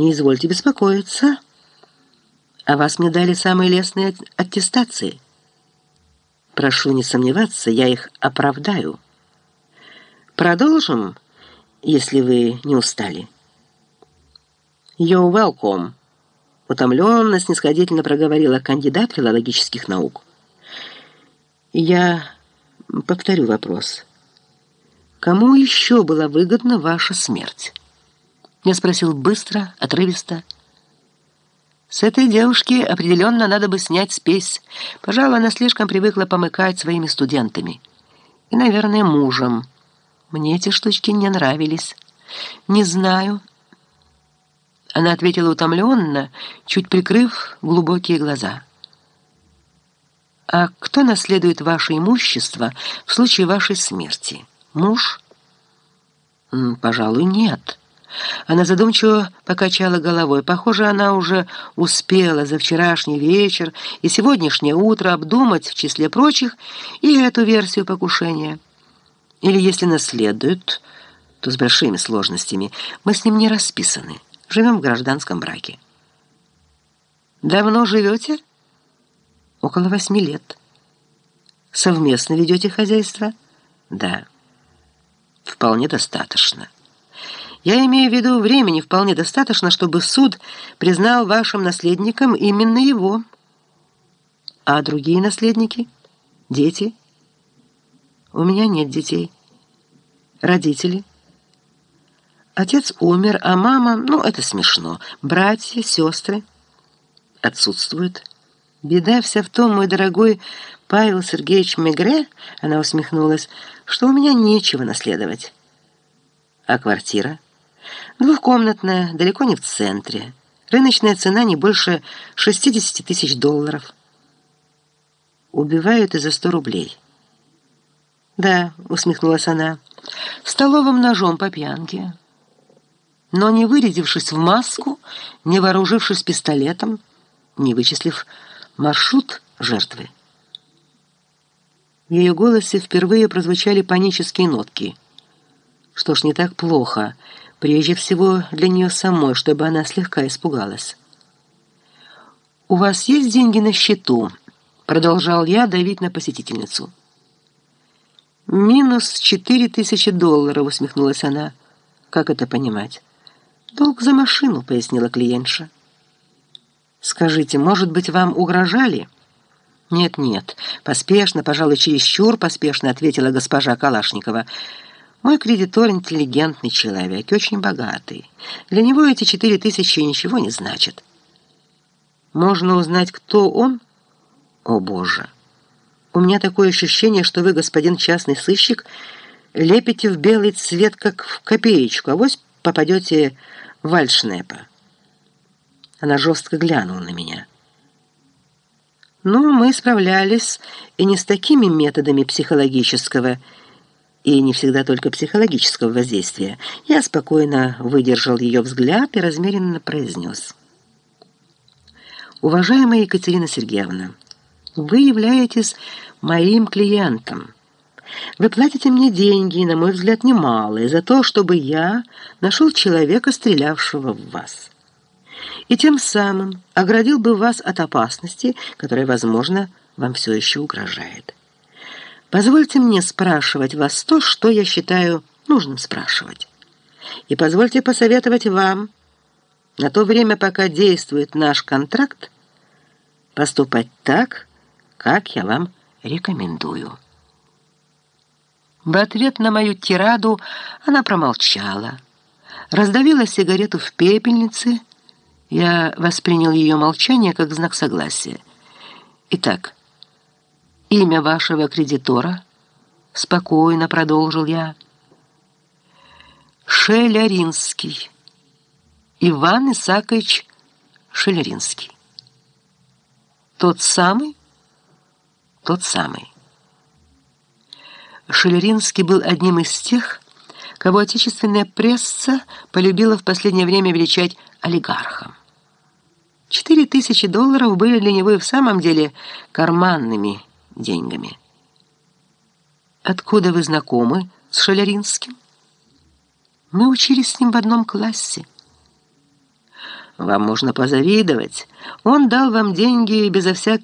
Не извольте беспокоиться. А вас мне дали самые лестные аттестации. Прошу не сомневаться, я их оправдаю. Продолжим, если вы не устали. «You're welcome», — утомленно, снисходительно проговорила кандидат филологических наук. «Я повторю вопрос. Кому еще была выгодна ваша смерть?» Я спросил быстро, отрывисто. С этой девушки определенно надо бы снять спесь. Пожалуй, она слишком привыкла помыкать своими студентами. И, наверное, мужем. Мне эти штучки не нравились. Не знаю. Она ответила утомленно, чуть прикрыв глубокие глаза. «А кто наследует ваше имущество в случае вашей смерти? Муж?» «Пожалуй, нет». Она задумчиво покачала головой. Похоже, она уже успела за вчерашний вечер и сегодняшнее утро обдумать, в числе прочих, и эту версию покушения. Или если наследует, то с большими сложностями. Мы с ним не расписаны. Живем в гражданском браке. Давно живете? Около восьми лет. Совместно ведете хозяйство? Да. Вполне достаточно. Я имею в виду, времени вполне достаточно, чтобы суд признал вашим наследником именно его. А другие наследники? Дети? У меня нет детей. Родители? Отец умер, а мама... Ну, это смешно. Братья, сестры отсутствуют. Беда вся в том, мой дорогой Павел Сергеевич Мегре, она усмехнулась, что у меня нечего наследовать. А квартира? Двухкомнатная, далеко не в центре. Рыночная цена не больше 60 тысяч долларов. Убивают и за 100 рублей. «Да», — усмехнулась она, — «столовым ножом по пьянке». Но не вырядившись в маску, не вооружившись пистолетом, не вычислив маршрут жертвы. В ее голосе впервые прозвучали панические нотки. Что ж, не так плохо — Прежде всего для нее самой, чтобы она слегка испугалась. «У вас есть деньги на счету?» Продолжал я давить на посетительницу. «Минус четыре тысячи долларов», усмехнулась она. «Как это понимать?» «Долг за машину», пояснила клиентша. «Скажите, может быть, вам угрожали?» «Нет-нет, поспешно, пожалуй, чересчур поспешно», ответила госпожа Калашникова. Мой кредитор интеллигентный человек, очень богатый. Для него эти четыре тысячи ничего не значат. Можно узнать, кто он? О, Боже! У меня такое ощущение, что вы, господин частный сыщик, лепите в белый цвет, как в копеечку, а вось попадете в Альшнепа. Она жестко глянула на меня. Ну, мы справлялись и не с такими методами психологического, и не всегда только психологического воздействия, я спокойно выдержал ее взгляд и размеренно произнес. «Уважаемая Екатерина Сергеевна, вы являетесь моим клиентом. Вы платите мне деньги, на мой взгляд, немалые, за то, чтобы я нашел человека, стрелявшего в вас. И тем самым оградил бы вас от опасности, которая, возможно, вам все еще угрожает». Позвольте мне спрашивать вас то, что я считаю нужным спрашивать. И позвольте посоветовать вам, на то время, пока действует наш контракт, поступать так, как я вам рекомендую». В ответ на мою тираду она промолчала. Раздавила сигарету в пепельнице. Я воспринял ее молчание как знак согласия. Итак, имя вашего кредитора?» Спокойно продолжил я. Шеляринский. Иван Исакович Шеляринский. Тот самый? Тот самый. Шеляринский был одним из тех, кого отечественная пресса полюбила в последнее время величать олигархом. Четыре тысячи долларов были для него и в самом деле карманными деньгами. «Откуда вы знакомы с Шаляринским?» «Мы учились с ним в одном классе». Вам можно позавидовать. Он дал вам деньги безо всякого